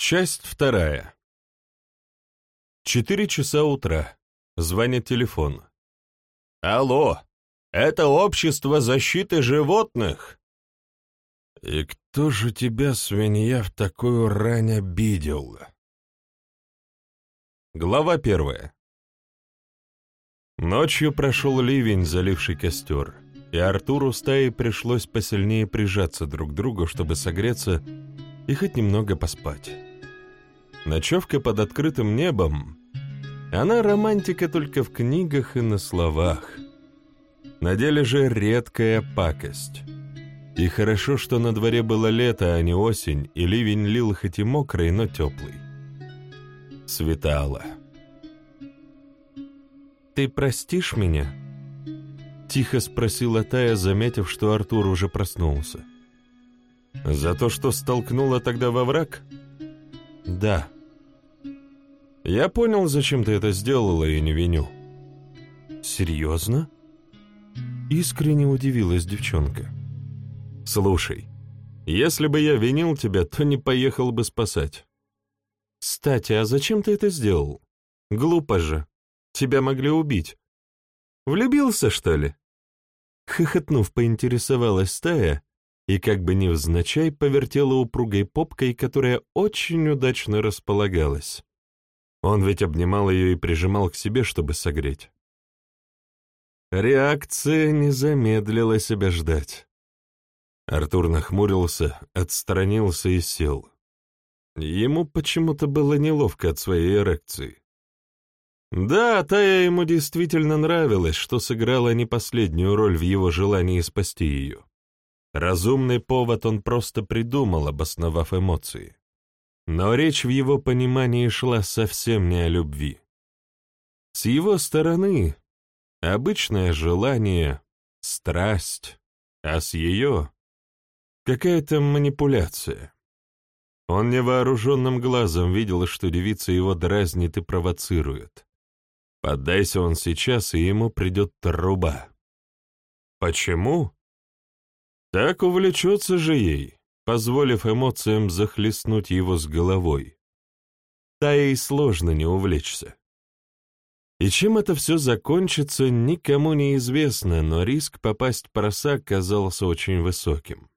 Часть вторая. Четыре часа утра. Звонит телефон. «Алло, это общество защиты животных?» «И кто же тебя, свинья, в такую рань обидел?» Глава первая. Ночью прошел ливень, заливший костер, и Артуру стаи пришлось посильнее прижаться друг к другу, чтобы согреться и хоть немного поспать. Ночевка под открытым небом, она романтика только в книгах и на словах. На деле же редкая пакость. И хорошо, что на дворе было лето, а не осень, и ливень лил хоть и мокрый, но теплый. Светало. «Ты простишь меня?» Тихо спросила Тая, заметив, что Артур уже проснулся. «За то, что столкнула тогда во враг?» «Да». Я понял, зачем ты это сделала, и не виню. Серьезно? Искренне удивилась девчонка. Слушай, если бы я винил тебя, то не поехал бы спасать. Кстати, а зачем ты это сделал? Глупо же. Тебя могли убить. Влюбился, что ли? Хохотнув, поинтересовалась стая и как бы невзначай повертела упругой попкой, которая очень удачно располагалась. Он ведь обнимал ее и прижимал к себе, чтобы согреть. Реакция не замедлила себя ждать. Артур нахмурился, отстранился и сел. Ему почему-то было неловко от своей эрекции. Да, Тая ему действительно нравилась, что сыграла не последнюю роль в его желании спасти ее. Разумный повод он просто придумал, обосновав эмоции. Но речь в его понимании шла совсем не о любви. С его стороны обычное желание, страсть, а с ее — какая-то манипуляция. Он невооруженным глазом видел, что девица его дразнит и провоцирует. Поддайся он сейчас, и ему придет труба. Почему? Так увлечется же ей позволив эмоциям захлестнуть его с головой. Та и сложно не увлечься. И чем это все закончится, никому не известно, но риск попасть в просак казался очень высоким,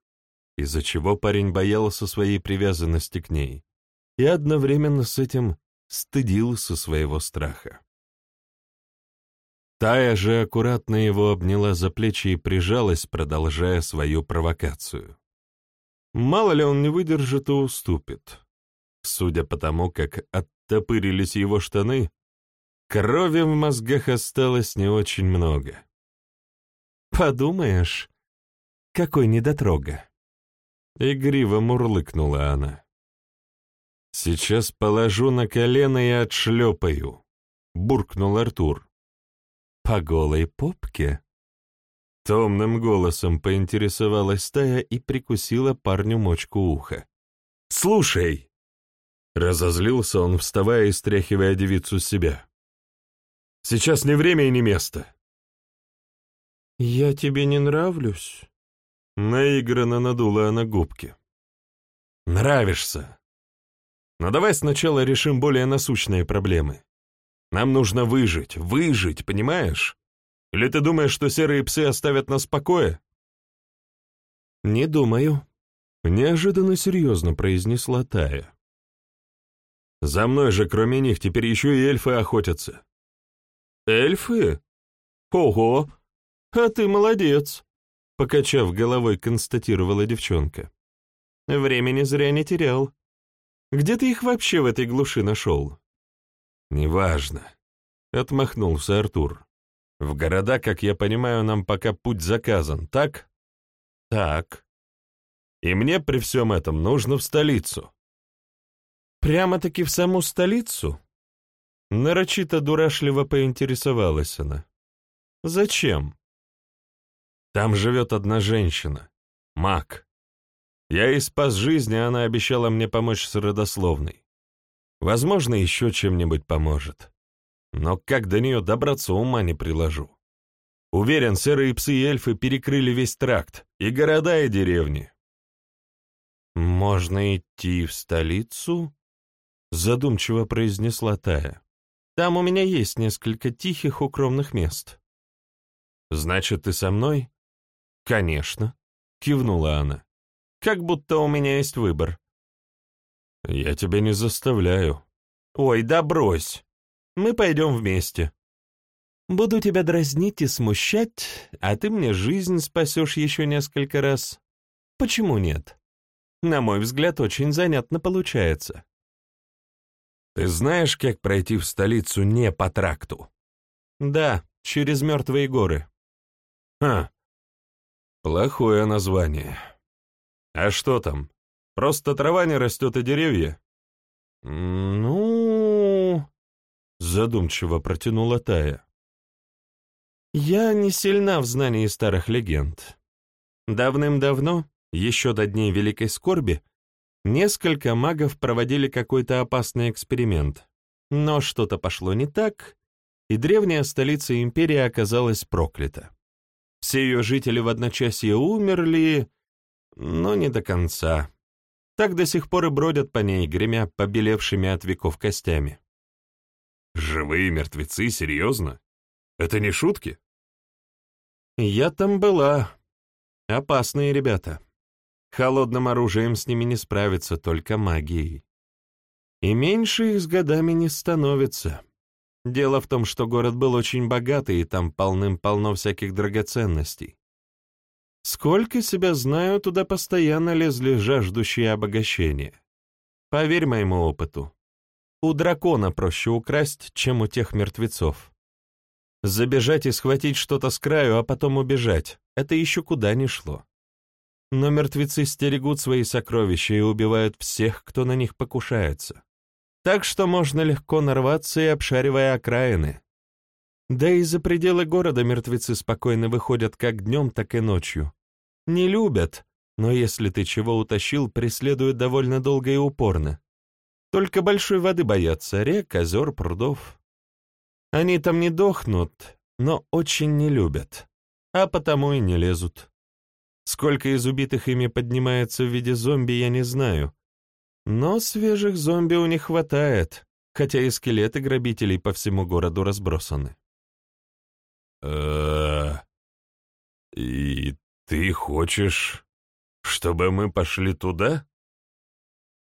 из-за чего парень боялся своей привязанности к ней и одновременно с этим стыдился своего страха. Тая же аккуратно его обняла за плечи и прижалась, продолжая свою провокацию. Мало ли он не выдержит и уступит. Судя по тому, как оттопырились его штаны, крови в мозгах осталось не очень много. «Подумаешь, какой недотрога!» Игриво мурлыкнула она. «Сейчас положу на колено и отшлепаю», — буркнул Артур. «По голой попке?» Томным голосом поинтересовалась стая и прикусила парню мочку уха. «Слушай!» Разозлился он, вставая и стряхивая девицу с себя. «Сейчас не время и не место!» «Я тебе не нравлюсь?» Наигранно надула она губки. «Нравишься. Но давай сначала решим более насущные проблемы. Нам нужно выжить, выжить, понимаешь? Или ты думаешь, что серые псы оставят нас в покое?» «Не думаю», — неожиданно серьезно произнесла Тая. «За мной же, кроме них, теперь еще и эльфы охотятся». «Эльфы? Ого! А ты молодец!» — покачав головой, констатировала девчонка. «Времени зря не терял. Где ты их вообще в этой глуши нашел?» «Неважно», — отмахнулся Артур. В города, как я понимаю, нам пока путь заказан, так? Так. И мне при всем этом нужно в столицу. Прямо-таки в саму столицу? Нарочито дурашливо поинтересовалась она. Зачем? Там живет одна женщина, маг. Я ей спас жизнь, и она обещала мне помочь с родословной. Возможно, еще чем-нибудь поможет. Но как до нее добраться, ума не приложу. Уверен, серые псы и эльфы перекрыли весь тракт, и города, и деревни. «Можно идти в столицу?» — задумчиво произнесла Тая. «Там у меня есть несколько тихих укромных мест». «Значит, ты со мной?» «Конечно», — кивнула она. «Как будто у меня есть выбор». «Я тебя не заставляю». «Ой, да брось. Мы пойдем вместе. Буду тебя дразнить и смущать, а ты мне жизнь спасешь еще несколько раз. Почему нет? На мой взгляд, очень занятно получается». «Ты знаешь, как пройти в столицу не по тракту?» «Да, через мертвые горы». «Ха, плохое название. А что там? Просто трава не растет и деревья?» «Ну...» — задумчиво протянула Тая. «Я не сильна в знании старых легенд. Давным-давно, еще до дней Великой Скорби, несколько магов проводили какой-то опасный эксперимент, но что-то пошло не так, и древняя столица империи оказалась проклята. Все ее жители в одночасье умерли, но не до конца. Так до сих пор и бродят по ней, гремя побелевшими от веков костями. «Живые мертвецы? Серьезно?» Это не шутки? Я там была. Опасные ребята. Холодным оружием с ними не справиться, только магией. И меньше их с годами не становится. Дело в том, что город был очень богатый, и там полным-полно всяких драгоценностей. Сколько себя знаю, туда постоянно лезли жаждущие обогащения. Поверь моему опыту. У дракона проще украсть, чем у тех мертвецов. Забежать и схватить что-то с краю, а потом убежать — это еще куда ни шло. Но мертвецы стерегут свои сокровища и убивают всех, кто на них покушается. Так что можно легко нарваться и обшаривая окраины. Да и за пределы города мертвецы спокойно выходят как днем, так и ночью. Не любят, но если ты чего утащил, преследуют довольно долго и упорно. Только большой воды боятся, рек, озер, прудов. Они там не дохнут, но очень не любят, а потому и не лезут. Сколько из убитых ими поднимается в виде зомби, я не знаю. Но свежих зомби у них хватает, хотя и скелеты грабителей по всему городу разбросаны. Э И ты хочешь, чтобы мы пошли туда?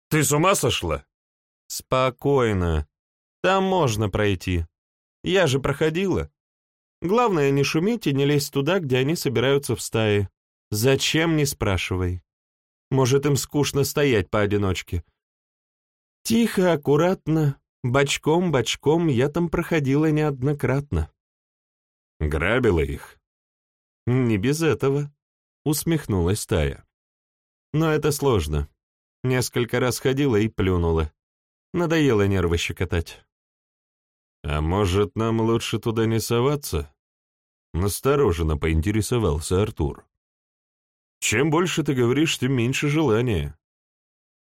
Ты с ума сошла? Спокойно. Там можно пройти. Я же проходила. Главное, не шуметь и не лезть туда, где они собираются в стае. Зачем, не спрашивай. Может, им скучно стоять поодиночке. Тихо, аккуратно, бочком-бочком я там проходила неоднократно. Грабила их? Не без этого, усмехнулась Тая. Но это сложно. Несколько раз ходила и плюнула. Надоело нервы щекотать. «А может, нам лучше туда не соваться?» Настороженно поинтересовался Артур. «Чем больше ты говоришь, тем меньше желания».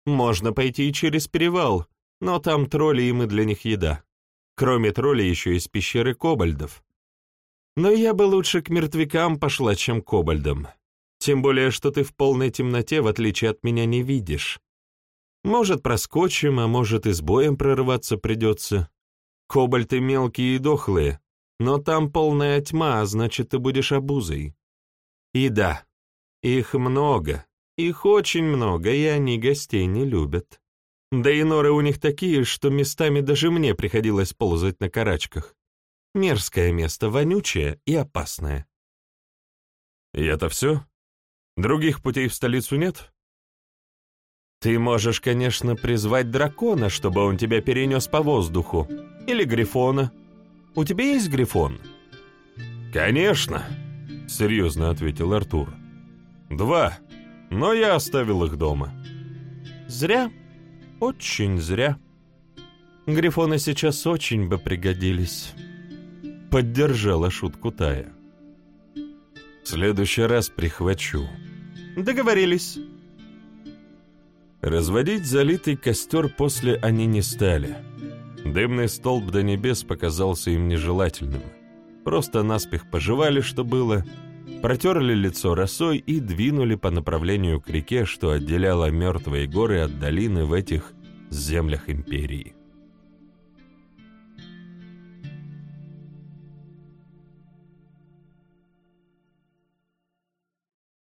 «Можно пойти и через перевал, но там тролли, и мы для них еда. Кроме троллей еще есть пещеры кобальдов. Но я бы лучше к мертвякам пошла, чем к кобальдам. Тем более, что ты в полной темноте, в отличие от меня, не видишь. Может, проскочим, а может, и с боем прорываться придется. Кобальты мелкие и дохлые, но там полная тьма, а значит, ты будешь обузой. И да, их много, их очень много, и они гостей не любят. Да и норы у них такие, что местами даже мне приходилось ползать на карачках. Мерзкое место, вонючее и опасное. И это все? Других путей в столицу нет? Ты можешь, конечно, призвать дракона, чтобы он тебя перенес по воздуху, или Грифона. У тебя есть Грифон?» «Конечно», — серьезно ответил Артур. «Два, но я оставил их дома». «Зря, очень зря. Грифоны сейчас очень бы пригодились», — поддержала шутку Тая. «В следующий раз прихвачу». «Договорились». Разводить залитый костер после они не стали — Дымный столб до небес показался им нежелательным. Просто наспех пожевали, что было, протерли лицо росой и двинули по направлению к реке, что отделяло мертвые горы от долины в этих землях империи.